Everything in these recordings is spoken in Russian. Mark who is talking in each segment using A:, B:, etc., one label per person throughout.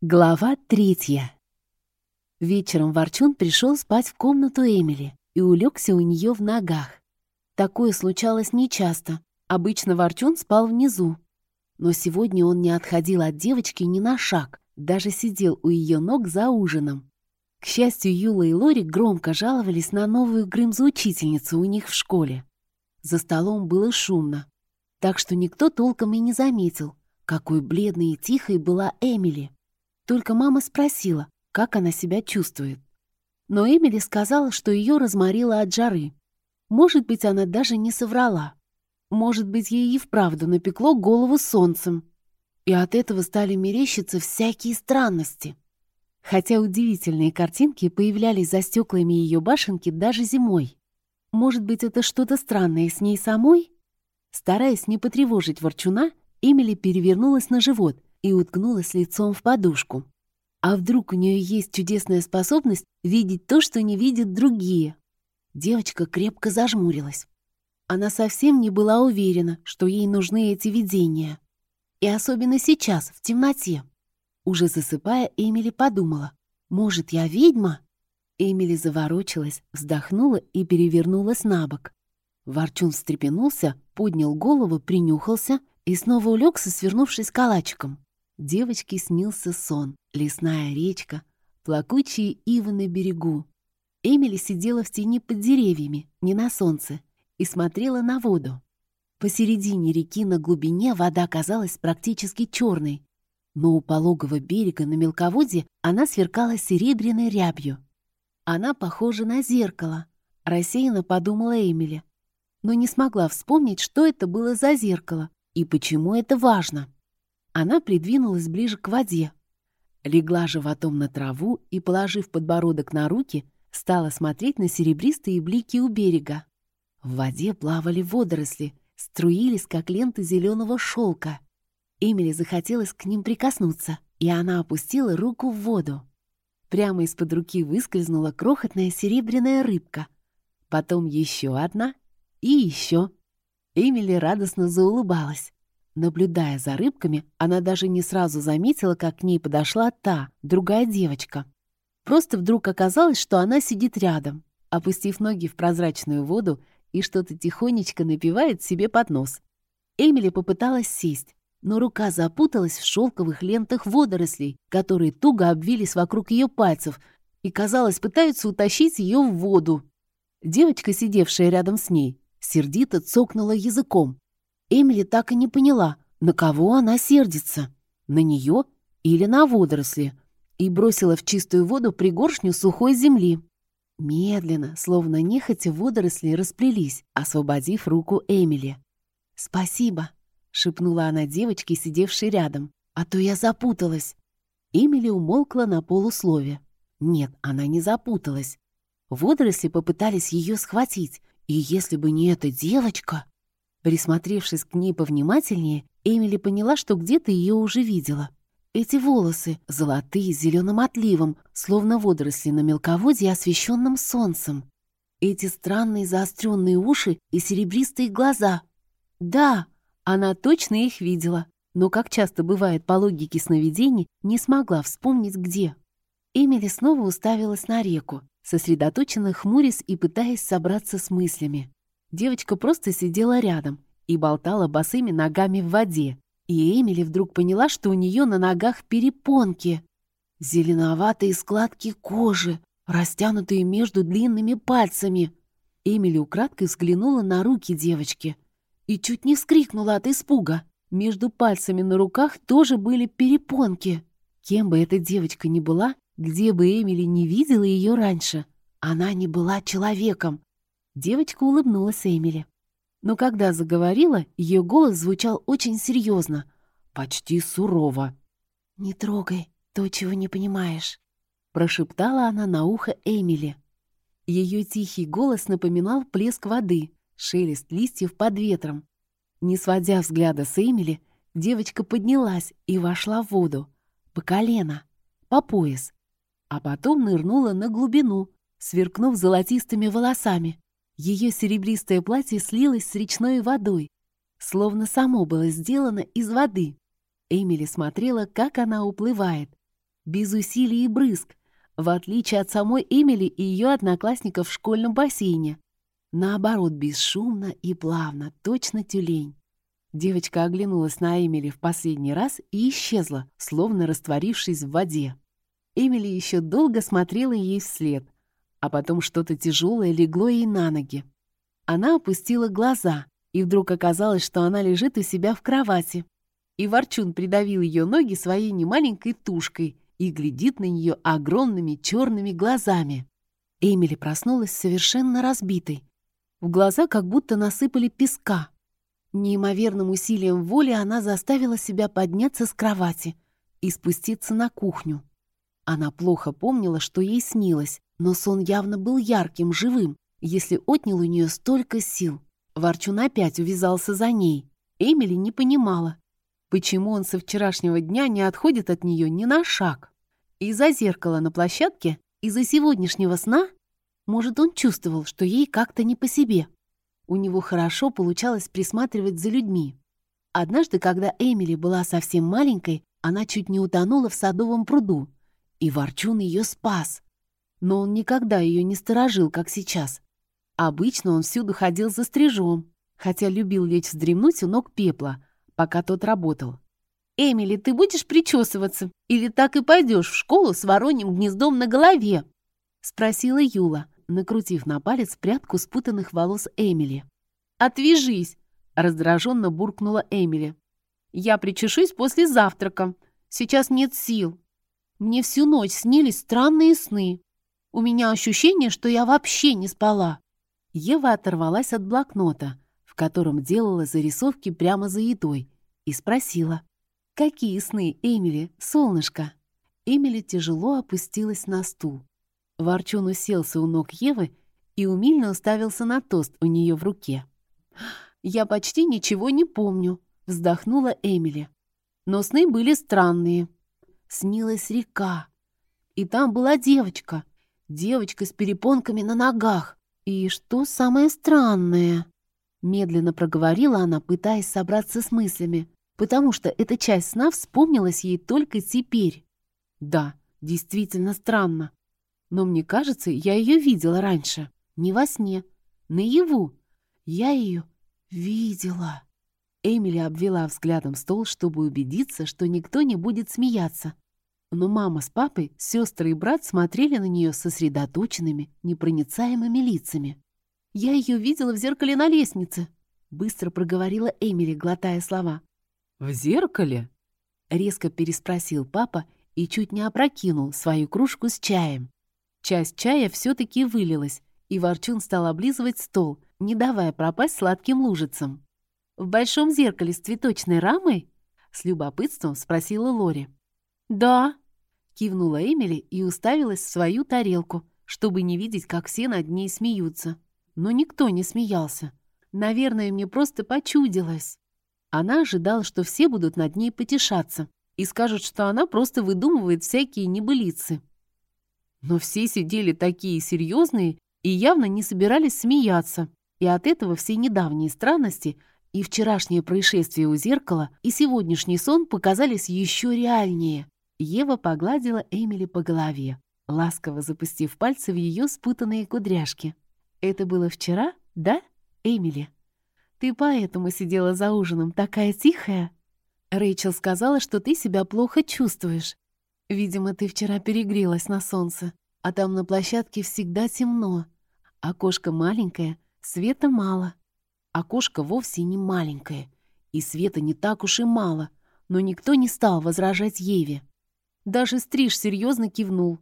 A: Глава третья. Вечером Ворчун пришел спать в комнату Эмили и улегся у нее в ногах. Такое случалось нечасто. Обычно Ворчун спал внизу. Но сегодня он не отходил от девочки ни на шаг, даже сидел у ее ног за ужином. К счастью, Юла и Лори громко жаловались на новую Грымзу-учительницу у них в школе. За столом было шумно, так что никто толком и не заметил, какой бледной и тихой была Эмили. Только мама спросила, как она себя чувствует. Но Эмили сказала, что ее разморило от жары. Может быть, она даже не соврала. Может быть, ей и вправду напекло голову солнцем. И от этого стали мерещиться всякие странности. Хотя удивительные картинки появлялись за стеклами ее башенки даже зимой. Может быть, это что-то странное с ней самой? Стараясь не потревожить ворчуна, Эмили перевернулась на живот и уткнулась лицом в подушку. А вдруг у нее есть чудесная способность видеть то, что не видят другие? Девочка крепко зажмурилась. Она совсем не была уверена, что ей нужны эти видения. И особенно сейчас, в темноте. Уже засыпая, Эмили подумала, «Может, я ведьма?» Эмили заворочилась, вздохнула и перевернулась на бок. Ворчун встрепенулся, поднял голову, принюхался и снова улегся, свернувшись калачиком. Девочке снился сон, лесная речка, плакучие ивы на берегу. Эмили сидела в тени под деревьями, не на солнце, и смотрела на воду. Посередине реки на глубине вода казалась практически черной, но у пологого берега на мелководье она сверкала серебряной рябью. Она похожа на зеркало, рассеянно подумала Эмили, но не смогла вспомнить, что это было за зеркало и почему это важно. Она придвинулась ближе к воде, легла животом на траву и, положив подбородок на руки, стала смотреть на серебристые блики у берега. В воде плавали водоросли, струились, как ленты зеленого шелка. Эмили захотелось к ним прикоснуться, и она опустила руку в воду. Прямо из-под руки выскользнула крохотная серебряная рыбка. Потом еще одна и еще. Эмили радостно заулыбалась. Наблюдая за рыбками, она даже не сразу заметила, как к ней подошла та, другая девочка. Просто вдруг оказалось, что она сидит рядом, опустив ноги в прозрачную воду и что-то тихонечко напевает себе под нос. Эмили попыталась сесть, но рука запуталась в шелковых лентах водорослей, которые туго обвились вокруг ее пальцев и, казалось, пытаются утащить ее в воду. Девочка, сидевшая рядом с ней, сердито цокнула языком, Эмили так и не поняла, на кого она сердится, на нее или на водоросли, и бросила в чистую воду пригоршню сухой земли. Медленно, словно нехотя, водоросли расплелись, освободив руку Эмили. «Спасибо», — шепнула она девочке, сидевшей рядом, «а то я запуталась». Эмили умолкла на полуслове. Нет, она не запуталась. Водоросли попытались ее схватить, и если бы не эта девочка... Присмотревшись к ней повнимательнее, Эмили поняла, что где-то ее уже видела. Эти волосы, золотые, с зеленым отливом, словно водоросли на мелководье, освещенном солнцем. Эти странные заостренные уши и серебристые глаза. Да, она точно их видела, но, как часто бывает по логике сновидений, не смогла вспомнить, где. Эмили снова уставилась на реку, сосредоточенно хмурясь и пытаясь собраться с мыслями. Девочка просто сидела рядом и болтала босыми ногами в воде. И Эмили вдруг поняла, что у нее на ногах перепонки. Зеленоватые складки кожи, растянутые между длинными пальцами. Эмили украдкой взглянула на руки девочки и чуть не вскрикнула от испуга. Между пальцами на руках тоже были перепонки. Кем бы эта девочка ни была, где бы Эмили не видела ее раньше, она не была человеком. Девочка улыбнулась Эмили. Но когда заговорила, ее голос звучал очень серьезно, почти сурово. «Не трогай то, чего не понимаешь», — прошептала она на ухо Эмили. Ее тихий голос напоминал плеск воды, шелест листьев под ветром. Не сводя взгляда с Эмили, девочка поднялась и вошла в воду. По колено, по пояс. А потом нырнула на глубину, сверкнув золотистыми волосами. Ее серебристое платье слилось с речной водой, словно само было сделано из воды. Эмили смотрела, как она уплывает. без усилий и брызг, в отличие от самой Эмили и ее одноклассников в школьном бассейне. Наоборот, бесшумно и плавно, точно тюлень. Девочка оглянулась на Эмили в последний раз и исчезла, словно растворившись в воде. Эмили еще долго смотрела ей вслед, а потом что-то тяжелое легло ей на ноги. Она опустила глаза, и вдруг оказалось, что она лежит у себя в кровати. И Ворчун придавил ее ноги своей немаленькой тушкой и глядит на нее огромными черными глазами. Эмили проснулась совершенно разбитой. В глаза как будто насыпали песка. Неимоверным усилием воли она заставила себя подняться с кровати и спуститься на кухню. Она плохо помнила, что ей снилось, но сон явно был ярким, живым, если отнял у нее столько сил. Ворчун опять увязался за ней. Эмили не понимала, почему он со вчерашнего дня не отходит от нее ни на шаг. Из-за зеркала на площадке, из-за сегодняшнего сна, может, он чувствовал, что ей как-то не по себе. У него хорошо получалось присматривать за людьми. Однажды, когда Эмили была совсем маленькой, она чуть не утонула в садовом пруду, и Ворчун ее спас. Но он никогда ее не сторожил, как сейчас. Обычно он всюду ходил за стрижом, хотя любил лечь вздремнуть у ног пепла, пока тот работал. «Эмили, ты будешь причесываться? Или так и пойдешь в школу с вороньим гнездом на голове?» — спросила Юла, накрутив на палец прядку спутанных волос Эмили. «Отвяжись!» — раздраженно буркнула Эмили. «Я причешусь после завтрака. Сейчас нет сил». Мне всю ночь снились странные сны. У меня ощущение, что я вообще не спала. Ева оторвалась от блокнота, в котором делала зарисовки прямо за едой, и спросила. «Какие сны, Эмили, солнышко?» Эмили тяжело опустилась на стул. Ворчун уселся у ног Евы и умильно уставился на тост у нее в руке. «Я почти ничего не помню», — вздохнула Эмили. «Но сны были странные снилась река. И там была девочка. Девочка с перепонками на ногах. И что самое странное? Медленно проговорила она, пытаясь собраться с мыслями, потому что эта часть сна вспомнилась ей только теперь. Да, действительно странно. Но мне кажется, я ее видела раньше. Не во сне, наяву. Я ее видела. Эмили обвела взглядом стол, чтобы убедиться, что никто не будет смеяться. Но мама с папой, сестры и брат смотрели на нее сосредоточенными, непроницаемыми лицами. «Я ее видела в зеркале на лестнице», — быстро проговорила Эмили, глотая слова.
B: «В зеркале?»
A: — резко переспросил папа и чуть не опрокинул свою кружку с чаем. Часть чая все-таки вылилась, и Ворчун стал облизывать стол, не давая пропасть сладким лужицам. «В большом зеркале с цветочной рамой?» — с любопытством спросила Лори. «Да», — кивнула Эмили и уставилась в свою тарелку, чтобы не видеть, как все над ней смеются. Но никто не смеялся. Наверное, мне просто почудилось. Она ожидала, что все будут над ней потешаться и скажут, что она просто выдумывает всякие небылицы. Но все сидели такие серьезные и явно не собирались смеяться, и от этого все недавние странности и вчерашнее происшествие у зеркала, и сегодняшний сон показались еще реальнее. Ева погладила Эмили по голове, ласково запустив пальцы в ее спутанные кудряшки. «Это было вчера, да, Эмили? Ты поэтому сидела за ужином такая тихая?» Рэйчел сказала, что ты себя плохо чувствуешь. Видимо, ты вчера перегрелась на солнце, а там на площадке всегда темно. Окошко маленькое, света мало. Окошко вовсе не маленькое, и света не так уж и мало, но никто не стал возражать Еве. Даже Стриж серьезно кивнул.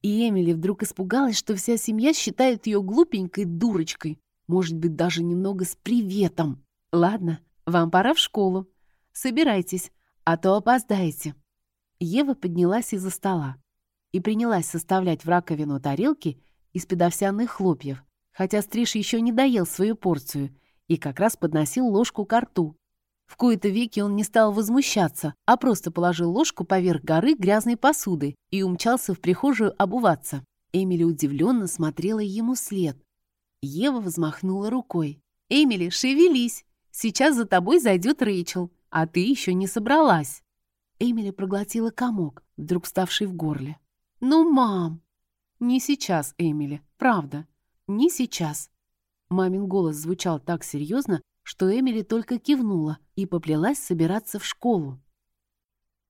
A: И Эмили вдруг испугалась, что вся семья считает ее глупенькой дурочкой. Может быть, даже немного с приветом. Ладно, вам пора в школу. Собирайтесь, а то опоздаете. Ева поднялась из-за стола и принялась составлять в раковину тарелки из педовсяных хлопьев, хотя Стриж еще не доел свою порцию и как раз подносил ложку к рту. В кои-то веки он не стал возмущаться, а просто положил ложку поверх горы грязной посуды и умчался в прихожую обуваться. Эмили удивленно смотрела ему след. Ева взмахнула рукой. «Эмили, шевелись! Сейчас за тобой зайдет Рэйчел, а ты еще не собралась». Эмили проглотила комок, вдруг ставший в горле. «Ну, мам!» «Не сейчас, Эмили, правда, не сейчас». Мамин голос звучал так серьезно, что Эмили только кивнула и поплелась собираться в школу.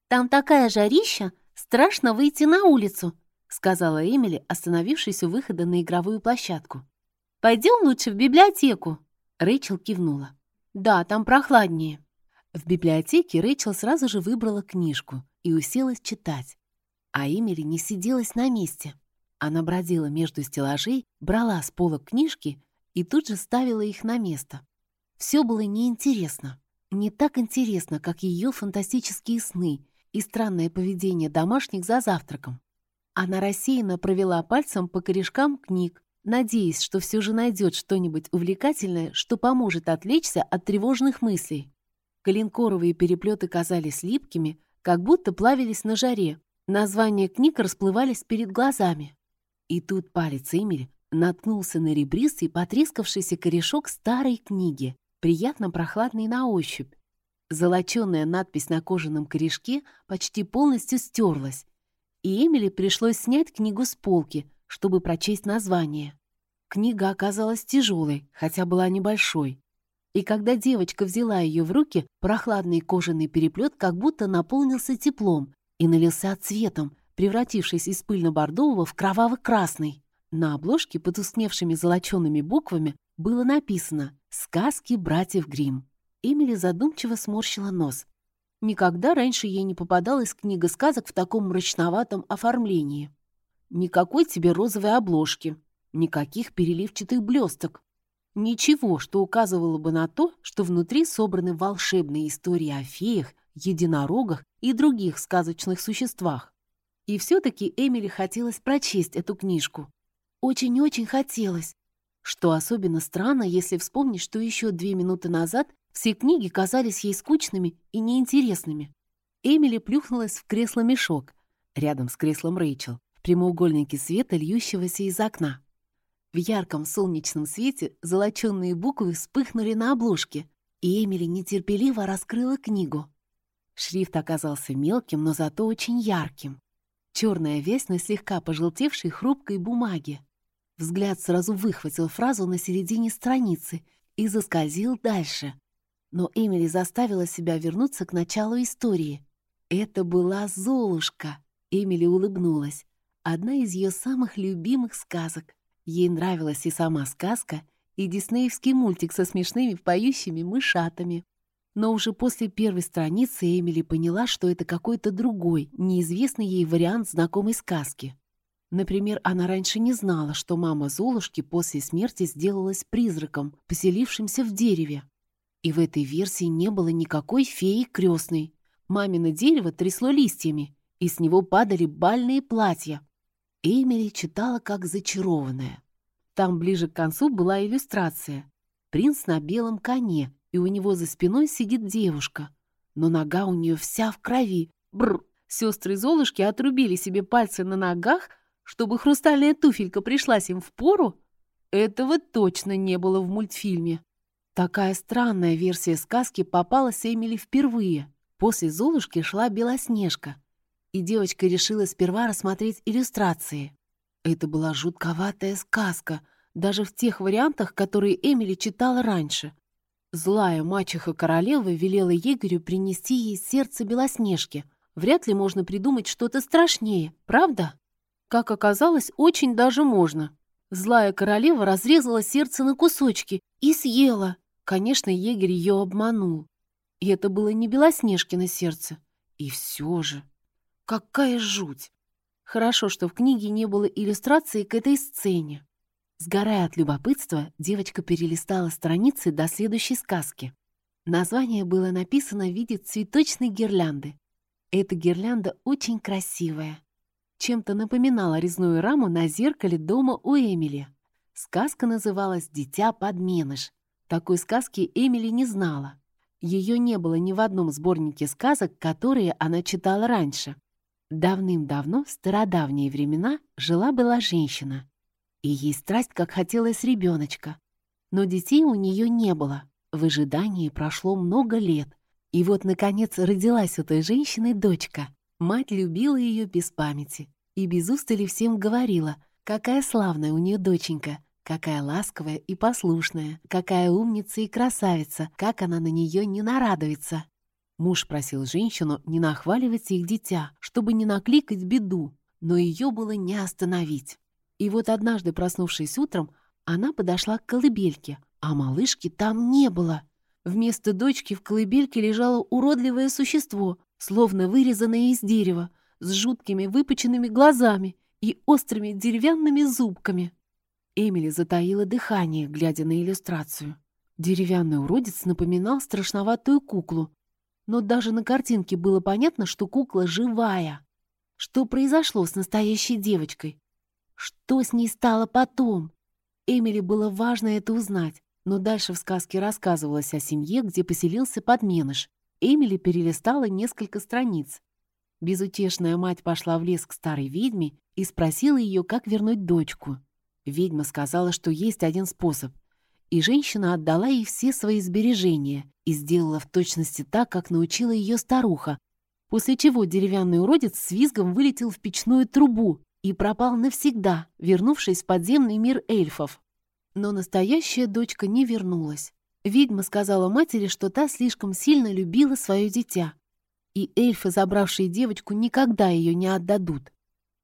C: «Там такая жарища, страшно выйти на улицу», сказала Эмили, остановившись у выхода на игровую площадку. «Пойдем лучше в библиотеку». Рэйчел кивнула. «Да, там прохладнее».
A: В библиотеке Рэйчел сразу же выбрала книжку и уселась читать. А Эмили не сиделась на месте. Она бродила между стеллажей, брала с полок книжки и тут же ставила их на место. Все было неинтересно. Не так интересно, как ее фантастические сны и странное поведение домашних за завтраком. Она рассеянно провела пальцем по корешкам книг, надеясь, что все же найдет что-нибудь увлекательное, что поможет отвлечься от тревожных мыслей. Калинкоровые переплеты казались липкими, как будто плавились на жаре. Названия книг расплывались перед глазами. И тут палец Эмили наткнулся на ребристый, потрескавшийся корешок старой книги, приятно прохладный на ощупь. Золоченая надпись на кожаном корешке почти полностью стерлась, и Эмили пришлось снять книгу с полки, чтобы прочесть название. Книга оказалась тяжелой, хотя была небольшой. И когда девочка взяла ее в руки, прохладный кожаный переплет как будто наполнился теплом и налился цветом, превратившись из пыльно-бордового в кроваво-красный. На обложке потускневшими золочеными буквами было написано «Сказки братьев Гримм». Эмили задумчиво сморщила нос. Никогда раньше ей не попадалась книга сказок в таком мрачноватом оформлении. Никакой тебе розовой обложки, никаких переливчатых блесток. Ничего, что указывало бы на то, что внутри собраны волшебные истории о феях, единорогах и других сказочных существах. И все-таки Эмили хотелось прочесть эту книжку. Очень-очень хотелось. Что особенно странно, если вспомнить, что еще две минуты назад все книги казались ей скучными и неинтересными. Эмили плюхнулась в кресло-мешок, рядом с креслом Рэйчел, в прямоугольнике света, льющегося из окна. В ярком солнечном свете золоченные буквы вспыхнули на обложке, и Эмили нетерпеливо раскрыла книгу. Шрифт оказался мелким, но зато очень ярким. Черная весь на слегка пожелтевшей хрупкой бумаге. Взгляд сразу выхватил фразу на середине страницы и заскользил дальше, но Эмили заставила себя вернуться к началу истории. Это была Золушка. Эмили улыбнулась. Одна из ее самых любимых сказок. Ей нравилась и сама сказка, и диснеевский мультик со смешными поющими мышатами. Но уже после первой страницы Эмили поняла, что это какой-то другой, неизвестный ей вариант знакомой сказки. Например, она раньше не знала, что мама Золушки после смерти сделалась призраком, поселившимся в дереве. И в этой версии не было никакой феи крестной. Мамино дерево трясло листьями, и с него падали бальные платья. Эмили читала как зачарованная. Там ближе к концу была иллюстрация. Принц на белом коне, и у него за спиной сидит девушка. Но нога у нее вся в крови. Бррр! Сестры Золушки отрубили себе пальцы на ногах, чтобы хрустальная туфелька пришлась им в пору? Этого точно не было в мультфильме. Такая странная версия сказки попалась Эмили впервые. После «Золушки» шла «Белоснежка», и девочка решила сперва рассмотреть иллюстрации. Это была жутковатая сказка, даже в тех вариантах, которые Эмили читала раньше. Злая мачеха королевы велела егорю принести ей сердце Белоснежки. Вряд ли можно придумать что-то страшнее, правда? Как оказалось, очень даже можно. Злая королева разрезала сердце на кусочки и съела. Конечно, егерь ее обманул. И это было не Белоснежкино сердце. И все же... Какая жуть! Хорошо, что в книге не было иллюстрации к этой сцене. Сгорая от любопытства, девочка перелистала страницы до следующей сказки. Название было написано в виде цветочной гирлянды. Эта гирлянда очень красивая. Чем-то напоминала резную раму на зеркале дома у Эмили. Сказка называлась «Дитя подменыш», такой сказки Эмили не знала. Ее не было ни в одном сборнике сказок, которые она читала раньше. Давным-давно, в стародавние времена, жила-была женщина. И ей страсть, как хотелось ребеночка. Но детей у нее не было. В ожидании прошло много лет, И вот, наконец, родилась у той женщины дочка. Мать любила ее без памяти и без устали всем говорила, какая славная у нее доченька, какая ласковая и послушная, какая умница и красавица, как она на нее не нарадуется. Муж просил женщину не нахваливать их дитя, чтобы не накликать беду, но ее было не остановить. И вот однажды, проснувшись утром, она подошла к колыбельке, а малышки там не было. Вместо дочки в колыбельке лежало уродливое существо, словно вырезанное из дерева, с жуткими выпученными глазами и острыми деревянными зубками. Эмили затаила дыхание, глядя на иллюстрацию. Деревянный уродец напоминал страшноватую куклу, но даже на картинке было понятно, что кукла живая. Что произошло с настоящей девочкой? Что с ней стало потом? Эмили было важно это узнать, но дальше в сказке рассказывалось о семье, где поселился подменыш. Эмили перелистала несколько страниц. Безутешная мать пошла в лес к старой ведьме и спросила ее, как вернуть дочку. Ведьма сказала, что есть один способ. И женщина отдала ей все свои сбережения и сделала в точности так, как научила ее старуха, после чего деревянный уродец с визгом вылетел в печную трубу и пропал навсегда, вернувшись в подземный мир эльфов. Но настоящая дочка не вернулась. Ведьма сказала матери, что та слишком сильно любила свое дитя, и эльфы, забравшие девочку, никогда ее не отдадут.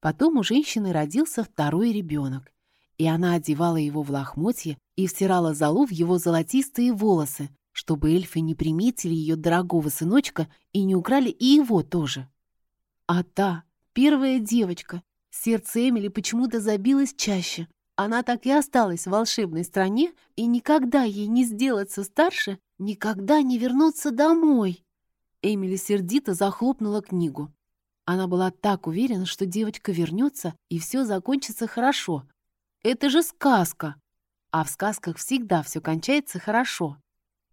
A: Потом у женщины родился второй ребенок, и она одевала его в лохмотье и втирала золу в его золотистые волосы, чтобы эльфы не приметили ее дорогого сыночка и не украли и его тоже. А та, первая девочка, сердце Эмили почему-то забилось чаще. Она так и осталась в волшебной стране, и никогда ей не сделаться старше, никогда не вернуться домой. Эмили сердито захлопнула книгу. Она была так уверена, что девочка вернется, и все закончится хорошо. Это же сказка! А в сказках всегда все кончается хорошо.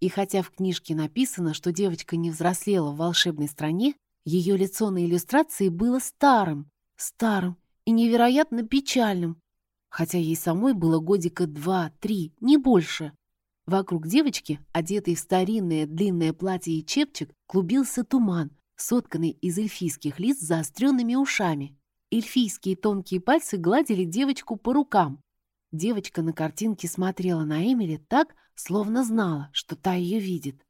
A: И хотя в книжке написано, что девочка не взрослела в волшебной стране, ее лицо на иллюстрации было старым, старым и невероятно печальным, хотя ей самой было годика два-три, не больше. Вокруг девочки, одетой в старинное длинное платье и чепчик, клубился туман, сотканный из эльфийских лиц с заостренными ушами. Эльфийские тонкие пальцы гладили девочку по рукам. Девочка на картинке смотрела на Эмили так, словно знала, что та ее видит.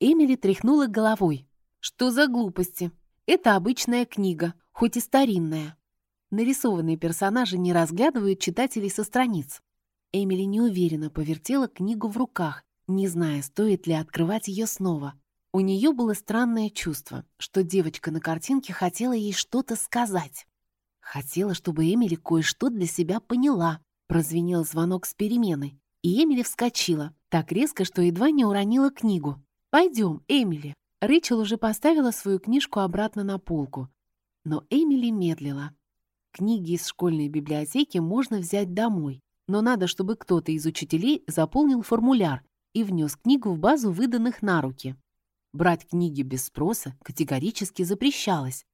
A: Эмили тряхнула головой. «Что за глупости? Это обычная книга, хоть и старинная». Нарисованные персонажи не разглядывают читателей со страниц. Эмили неуверенно повертела книгу в руках, не зная, стоит ли открывать ее снова. У нее было странное чувство, что девочка на картинке хотела ей что-то сказать. Хотела, чтобы Эмили кое-что для себя поняла. Прозвенел звонок с перемены, и Эмили вскочила, так резко, что едва не уронила книгу. «Пойдем, Эмили». Рэйчел уже поставила свою книжку обратно на полку. Но Эмили медлила. Книги из школьной библиотеки можно взять домой, но надо, чтобы кто-то из учителей заполнил формуляр и внес книгу в базу выданных на руки. Брать книги без спроса категорически запрещалось.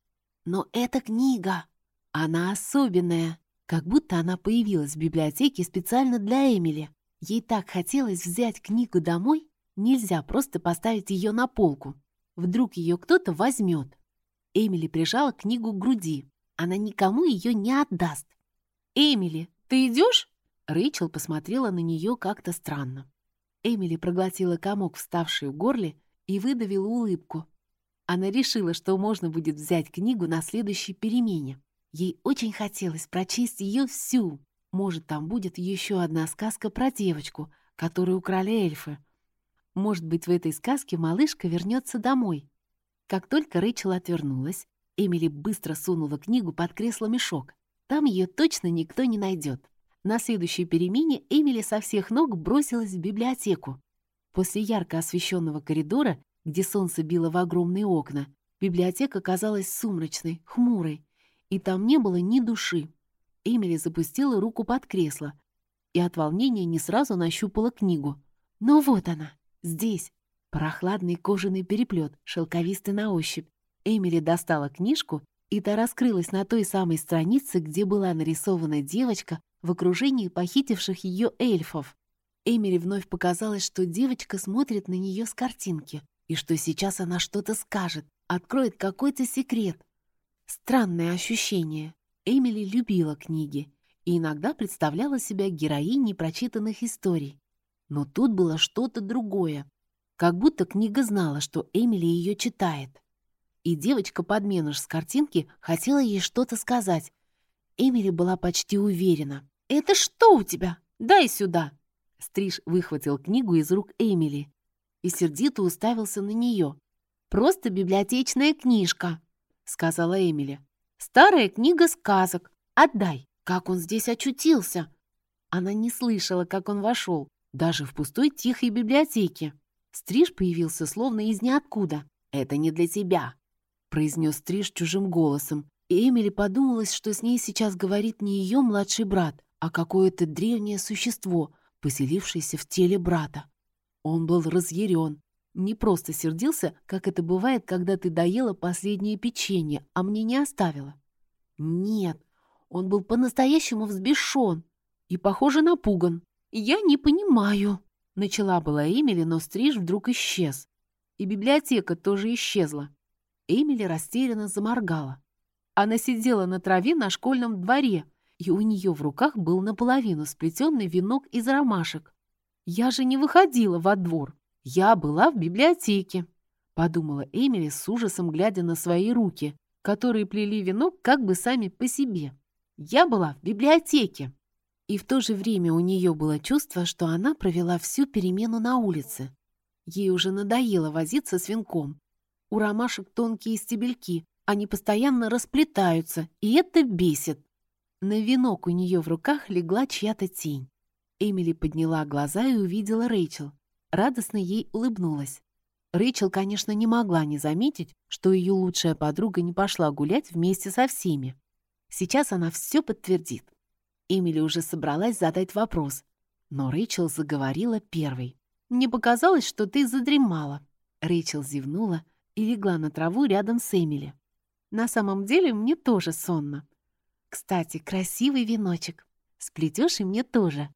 A: Но эта книга, она особенная, как будто она появилась в библиотеке специально для Эмили. Ей так хотелось взять книгу домой, нельзя просто поставить ее на полку. Вдруг ее кто-то возьмет. Эмили прижала книгу к груди. Она никому ее не отдаст. «Эмили, ты идешь?» Рэйчел посмотрела на нее как-то странно. Эмили проглотила комок, вставший в горле, и выдавила улыбку. Она решила, что можно будет взять книгу на следующей перемене. Ей очень хотелось прочесть ее всю. Может, там будет еще одна сказка про девочку, которую украли эльфы. Может быть, в этой сказке малышка вернется домой. Как только Рэйчел отвернулась, Эмили быстро сунула книгу под кресло-мешок. Там ее точно никто не найдет. На следующей перемене Эмили со всех ног бросилась в библиотеку. После ярко освещенного коридора, где солнце било в огромные окна, библиотека казалась сумрачной, хмурой, и там не было ни души. Эмили запустила руку под кресло и от волнения не сразу нащупала книгу. Но вот она, здесь. Прохладный кожаный переплет, шелковистый на ощупь. Эмили достала книжку, и та раскрылась на той самой странице, где была нарисована девочка в окружении похитивших ее эльфов. Эмили вновь показалось, что девочка смотрит на нее с картинки. и что сейчас она что-то скажет, откроет какой-то секрет. Странное ощущение. Эмили любила книги и иногда представляла себя героиней прочитанных историй. Но тут было что-то другое. Как будто книга знала, что Эмили ее читает. И девочка-подменыш с картинки хотела ей что-то сказать. Эмили была почти уверена. «Это что у тебя? Дай сюда!» Стриж выхватил книгу из рук Эмили и сердито уставился на нее. «Просто библиотечная книжка», — сказала Эмили. «Старая книга сказок. Отдай!» Как он здесь очутился? Она не слышала, как он вошел, даже в пустой тихой библиотеке. Стриж появился словно из ниоткуда. «Это не для тебя», — произнес Стриж чужим голосом. И Эмили подумалась, что с ней сейчас говорит не ее младший брат, а какое-то древнее существо, поселившееся в теле брата. Он был разъярен, не просто сердился, как это бывает, когда ты доела последнее печенье, а мне не оставила. Нет, он был по-настоящему взбешен и, похоже, напуган. «Я не понимаю», — начала была Эмили, но стриж вдруг исчез. И библиотека тоже исчезла. Эмили растерянно заморгала. Она сидела на траве на школьном дворе, и у нее в руках был наполовину сплетенный венок из ромашек. «Я же не выходила во двор. Я была в библиотеке», — подумала Эмили с ужасом, глядя на свои руки, которые плели венок как бы сами по себе. Я была в библиотеке. И в то же время у нее было чувство, что она провела всю перемену на улице. Ей уже надоело возиться с венком. У ромашек тонкие стебельки, они постоянно расплетаются, и это бесит. На венок у нее в руках легла чья-то тень. Эмили подняла глаза и увидела Рэйчел. Радостно ей улыбнулась. Рэйчел, конечно, не могла не заметить, что ее лучшая подруга не пошла гулять вместе со всеми. Сейчас она все подтвердит. Эмили уже собралась задать вопрос, но Рэйчел заговорила первой. «Мне показалось, что ты задремала». Рэйчел зевнула и легла на траву рядом с Эмили. «На самом деле мне тоже сонно. Кстати, красивый веночек. Сплетешь и мне тоже».